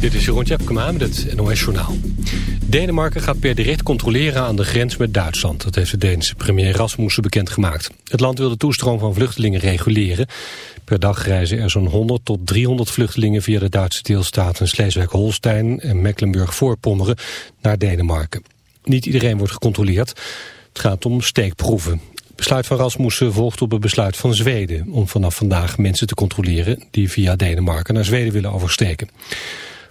Dit is Jeroen Tjepkema met het NOS Journaal. Denemarken gaat per direct controleren aan de grens met Duitsland. Dat heeft de Deense premier Rasmussen bekendgemaakt. Het land wil de toestroom van vluchtelingen reguleren. Per dag reizen er zo'n 100 tot 300 vluchtelingen... via de Duitse deelstaten Schleswig-Holstein en Mecklenburg-Voorpommeren... naar Denemarken. Niet iedereen wordt gecontroleerd. Het gaat om steekproeven. Het besluit van Rasmussen volgt op het besluit van Zweden... om vanaf vandaag mensen te controleren... die via Denemarken naar Zweden willen oversteken.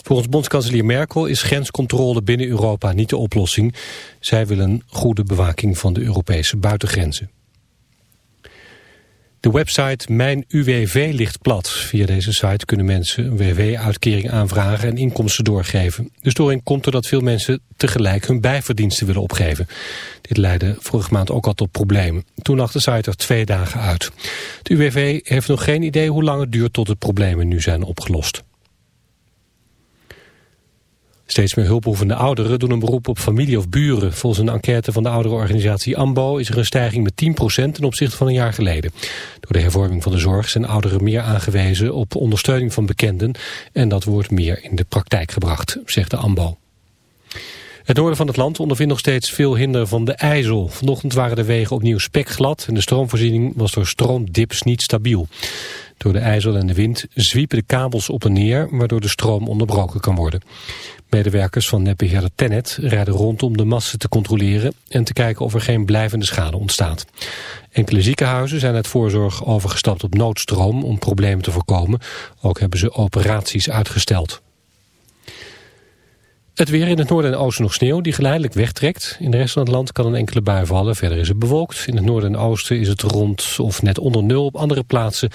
Volgens bondskanselier Merkel is grenscontrole binnen Europa niet de oplossing. Zij willen goede bewaking van de Europese buitengrenzen. De website Mijn UWV ligt plat. Via deze site kunnen mensen een WW-uitkering aanvragen en inkomsten doorgeven. De storing komt doordat veel mensen tegelijk hun bijverdiensten willen opgeven. Dit leidde vorige maand ook al tot problemen. Toen lag de site er twee dagen uit. De UWV heeft nog geen idee hoe lang het duurt tot de problemen nu zijn opgelost. Steeds meer hulpbehoevende ouderen doen een beroep op familie of buren. Volgens een enquête van de ouderenorganisatie AMBO is er een stijging met 10% ten opzichte van een jaar geleden. Door de hervorming van de zorg zijn ouderen meer aangewezen op ondersteuning van bekenden. En dat wordt meer in de praktijk gebracht, zegt de AMBO. Het noorden van het land ondervindt nog steeds veel hinder van de IJssel. Vanochtend waren de wegen opnieuw spekglad en de stroomvoorziening was door stroomdips niet stabiel. Door de ijzel en de wind zwiepen de kabels op en neer, waardoor de stroom onderbroken kan worden. Medewerkers van netbeheerder Tennet rijden rond om de massen te controleren en te kijken of er geen blijvende schade ontstaat. Enkele ziekenhuizen zijn uit voorzorg overgestapt op noodstroom om problemen te voorkomen. Ook hebben ze operaties uitgesteld. Het weer in het noorden en oosten nog sneeuw die geleidelijk wegtrekt. In de rest van het land kan een enkele bui vallen. Verder is het bewolkt. In het noorden en oosten is het rond of net onder nul. Op andere plaatsen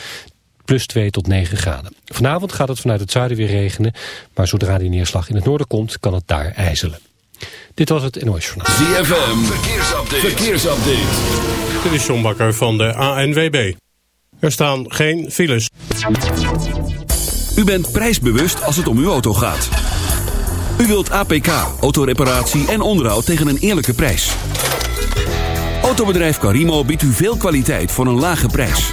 plus 2 tot 9 graden. Vanavond gaat het vanuit het zuiden weer regenen, maar zodra die neerslag in het noorden komt, kan het daar ijzelen. Dit was het NOS Journaal. ZFM, verkeersupdate. verkeersupdate. Dit is John Bakker van de ANWB. Er staan geen files. U bent prijsbewust als het om uw auto gaat. U wilt APK, autoreparatie en onderhoud tegen een eerlijke prijs. Autobedrijf Carimo biedt u veel kwaliteit voor een lage prijs.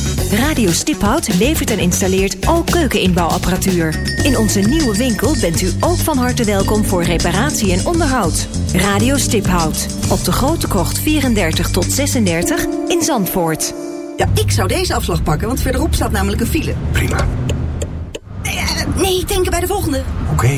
Radio Stiphout levert en installeert ook keukeninbouwapparatuur. In onze nieuwe winkel bent u ook van harte welkom voor reparatie en onderhoud. Radio Stiphout. Op de Grote Kocht 34 tot 36 in Zandvoort. Ja, ik zou deze afslag pakken, want verderop staat namelijk een file. Prima. Nee, eh, nee ik denk bij de volgende. Oké.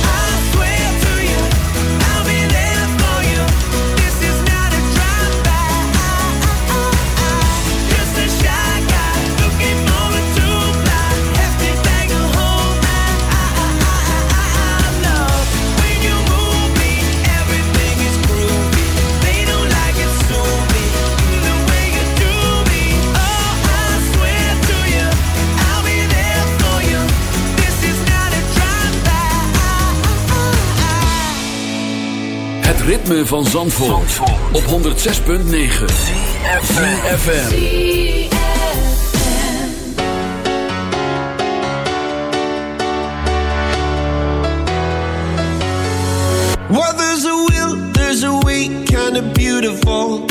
ritme van Zandvoort, Zandvoort. op 106.9 What Well there's a will, there's a way, of beautiful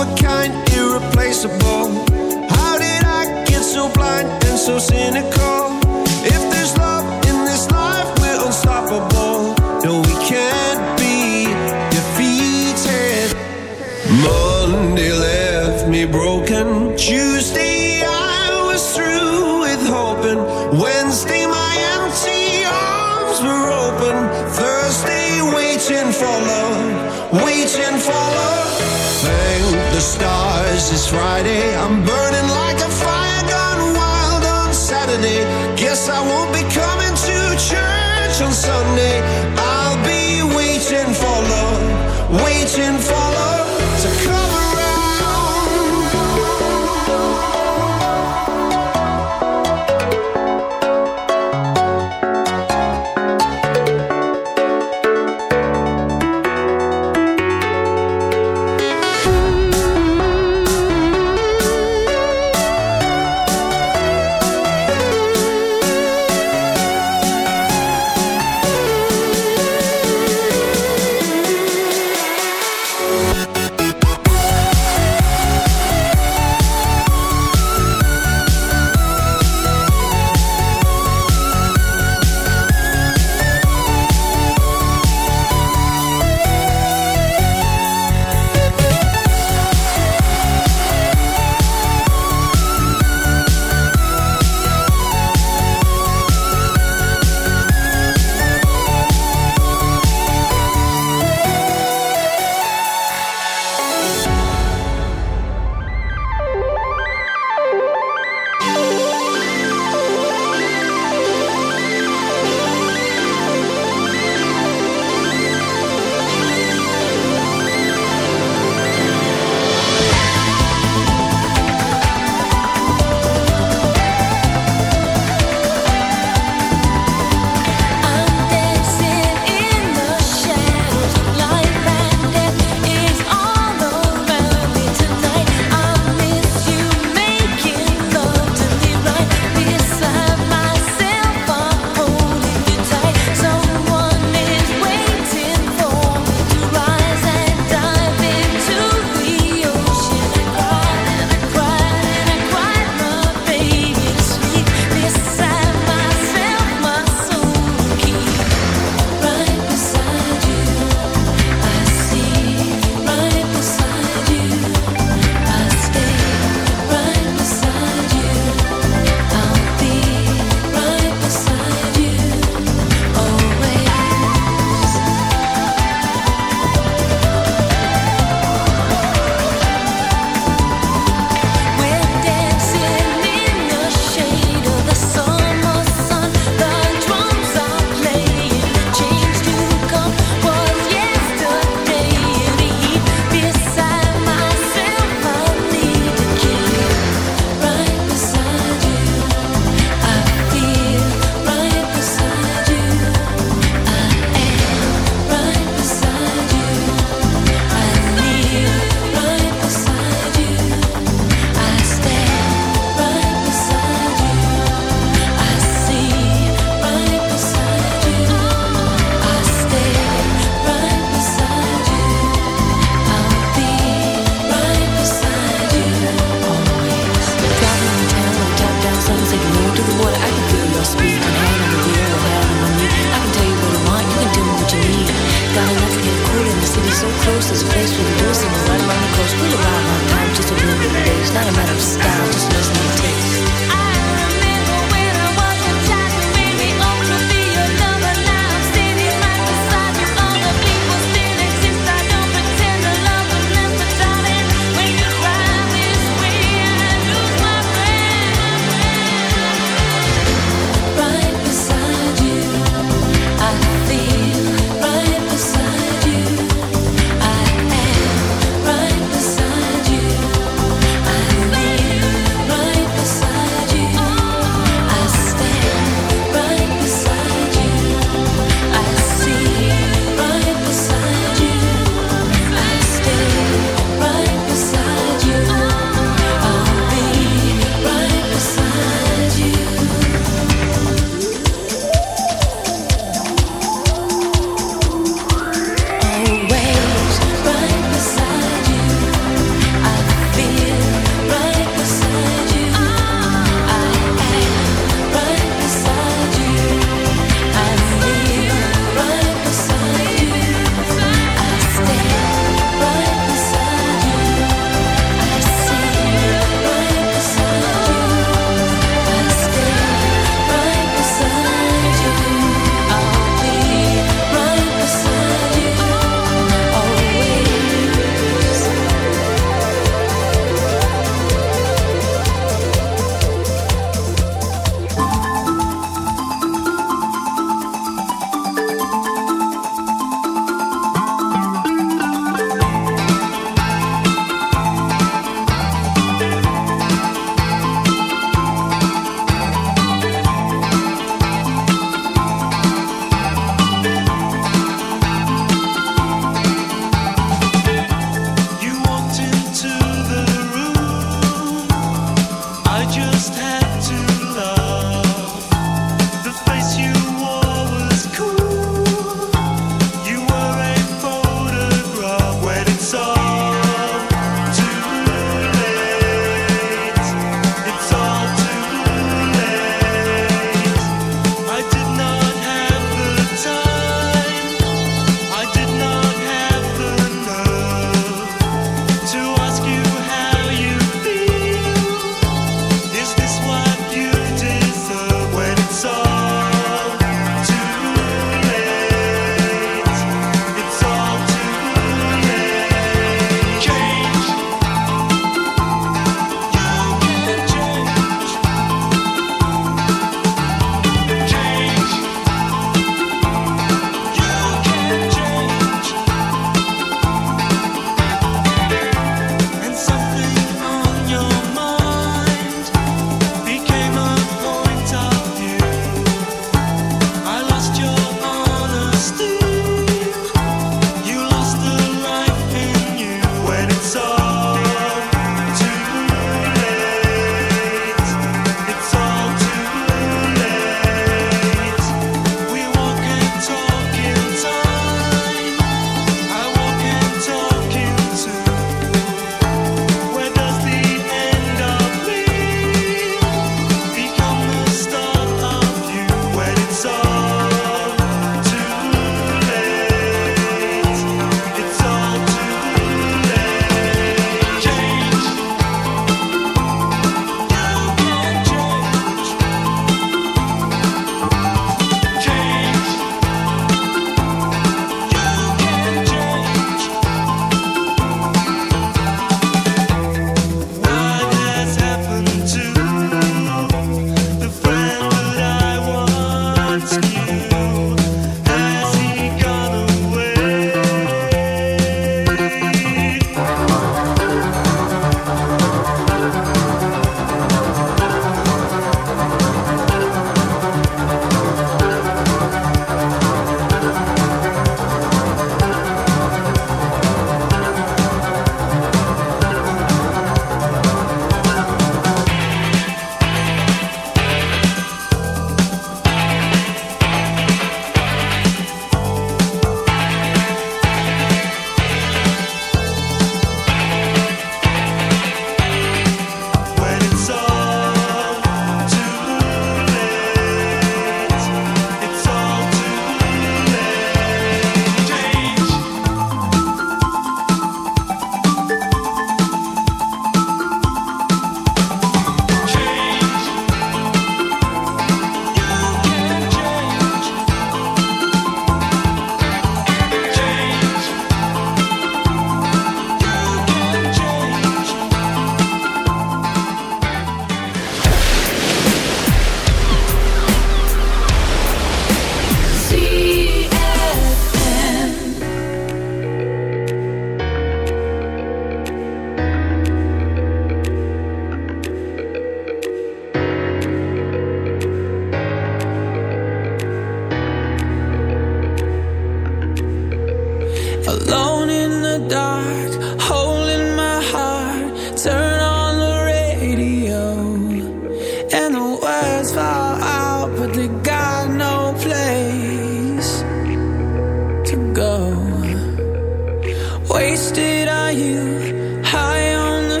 wasted are you, high on the.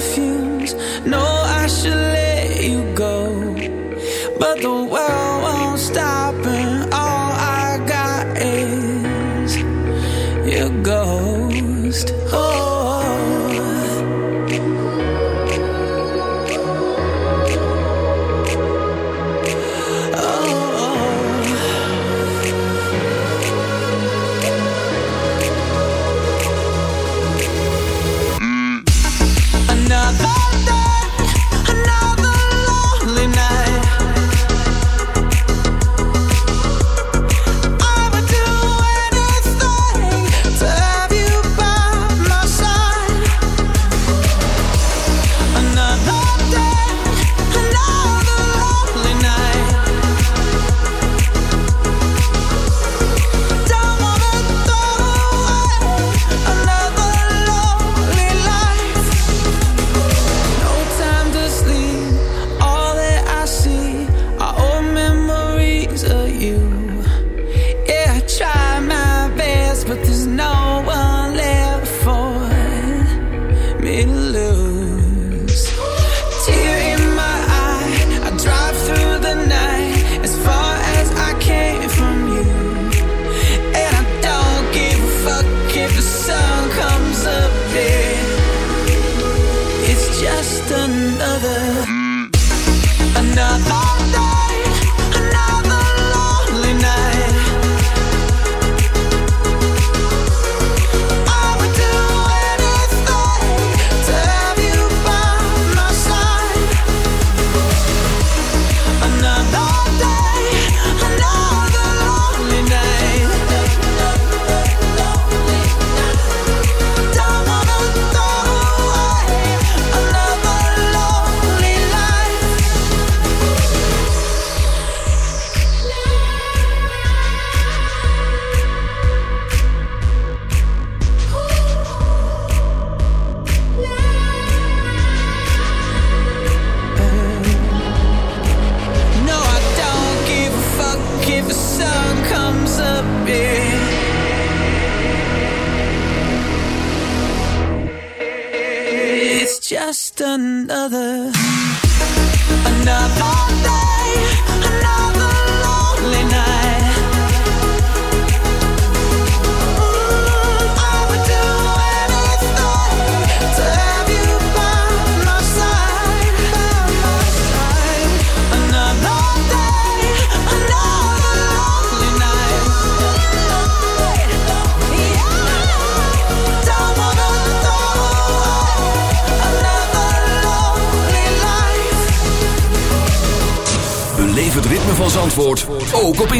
No, I should let you go, but the world.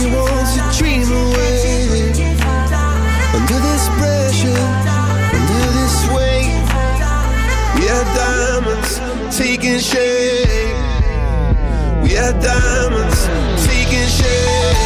to dream away. Under this pressure, under this weight. We diamonds taking shape. We are diamonds taking shape.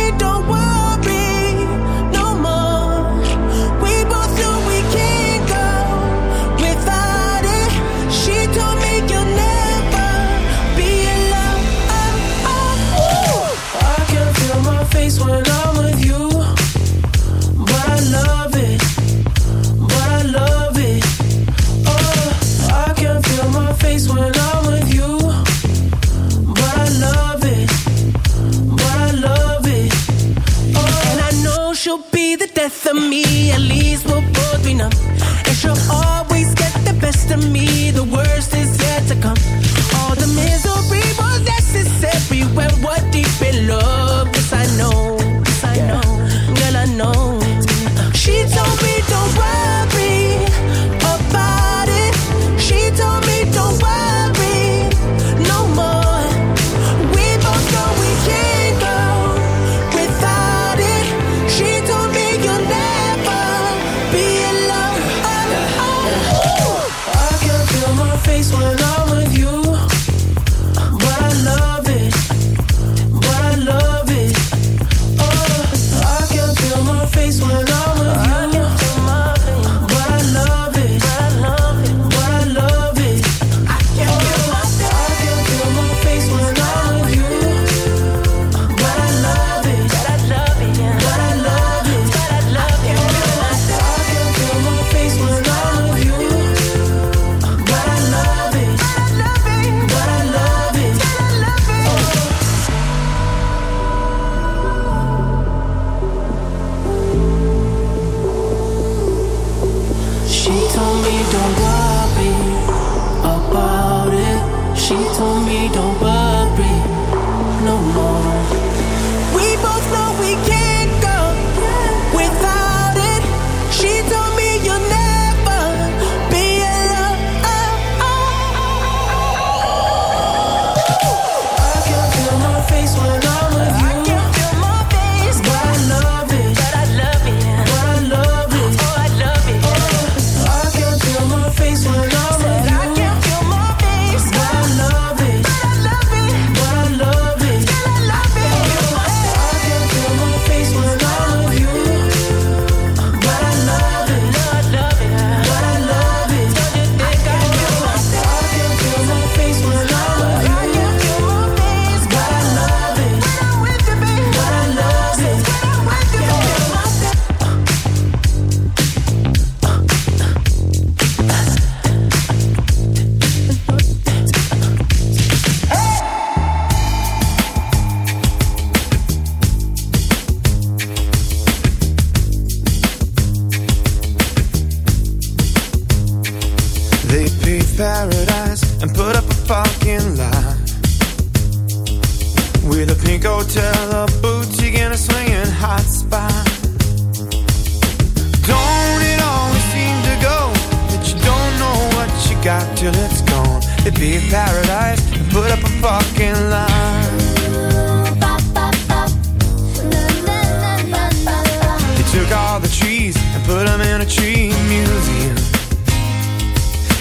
museum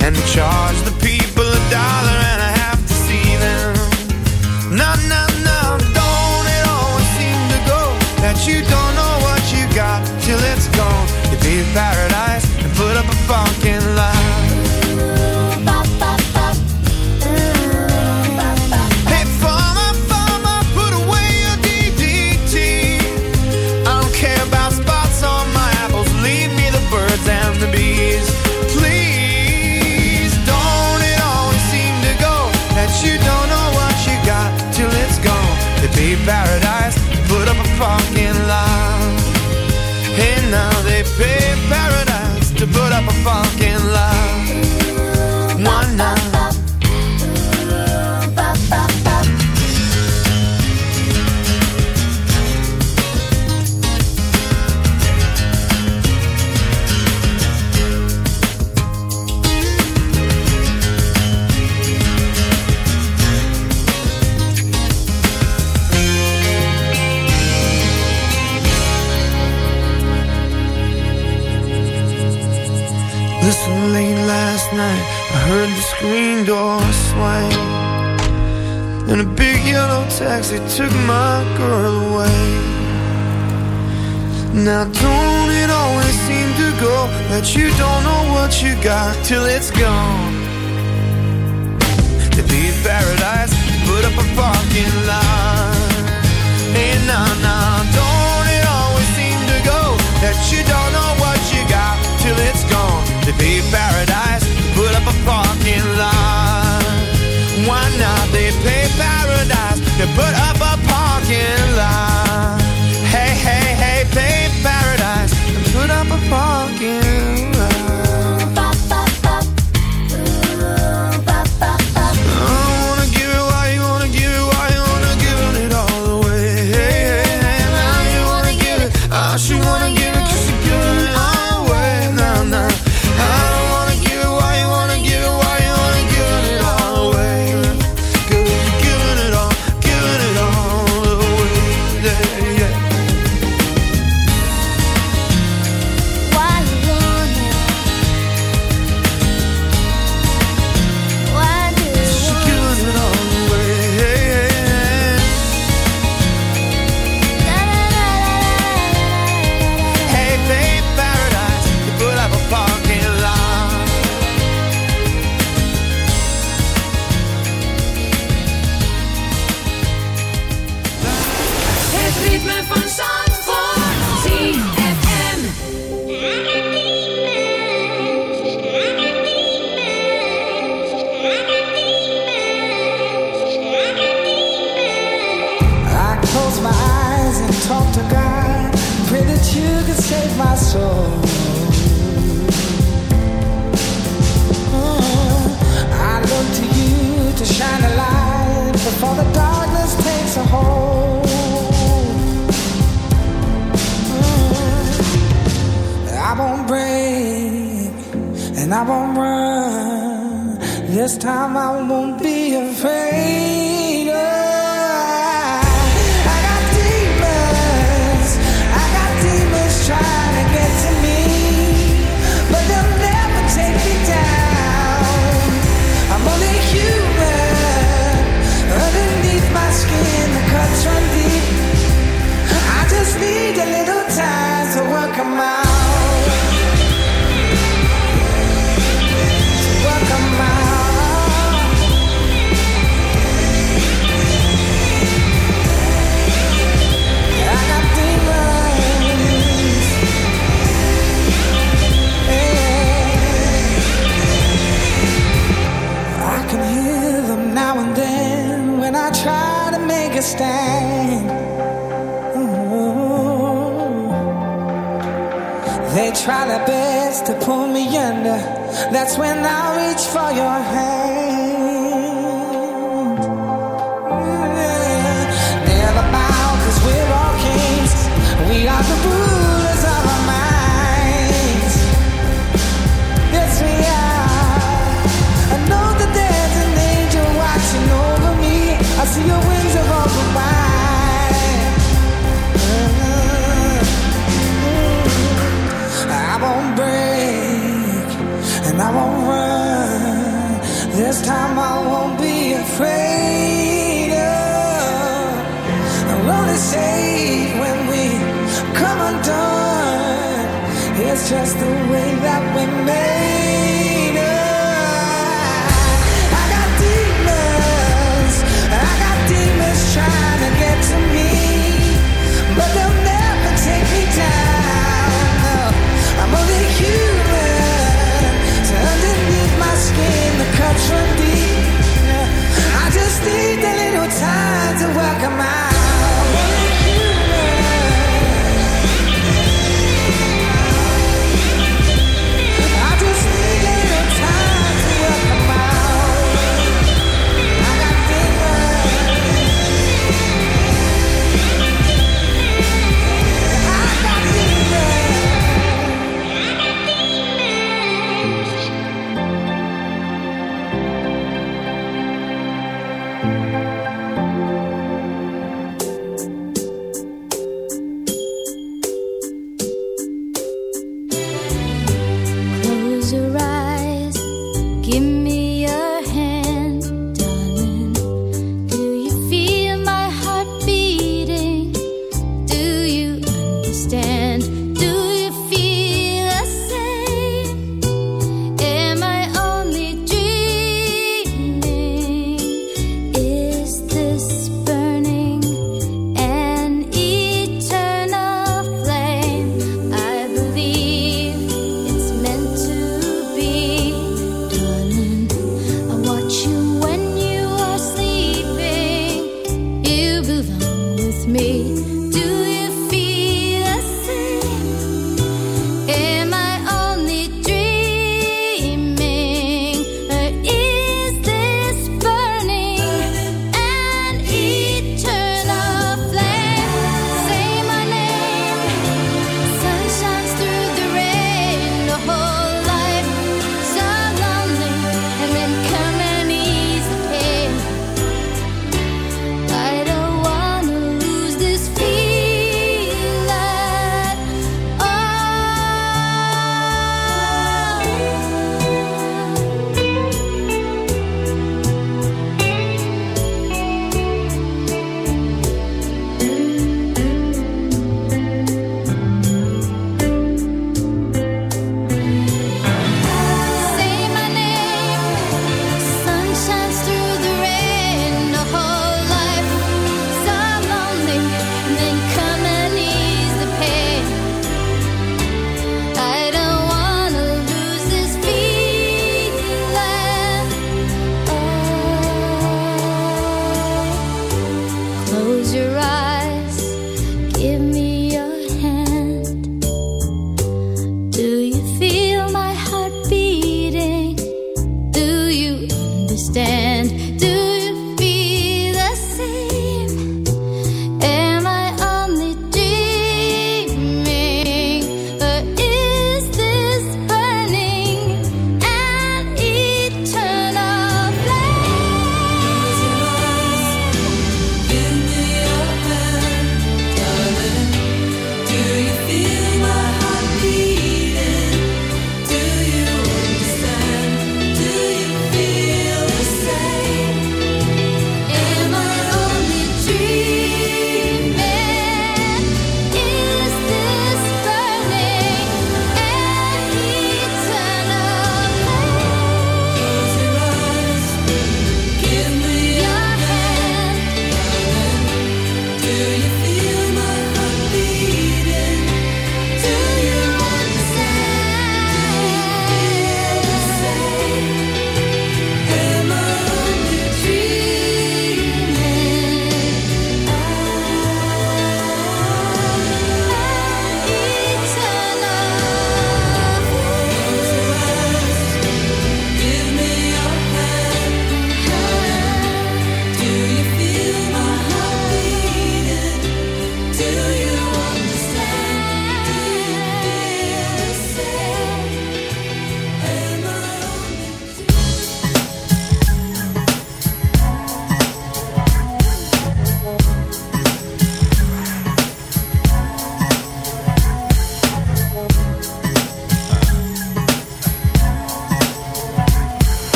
and charge the people a dollar taxi took my girl away. Now don't it always seem to go that you don't know what you got till it's gone? To be in paradise, put up a parking lot. And nah, nah, don't it always seem to go that you don't know what you got till it's gone? To be in paradise, put up a parking lot. Why not? They pay paradise but I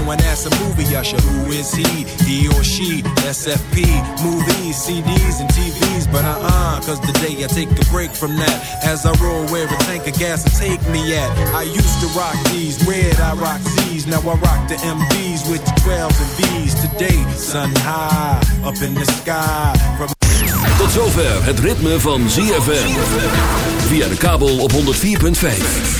Someone asked a movie usher, who is he? He or she? SFP, movies, CDs, and TVs. But uh-uh, cause today I take a break from that. As I roll where a tank of gas will take me at. I used to rock these, red, I rock these. Now I rock the MVs with the 12s and Vs. Today, sun high, up in the sky. From Tot zover het ritme van ZFM. Via de kabel op 104.5.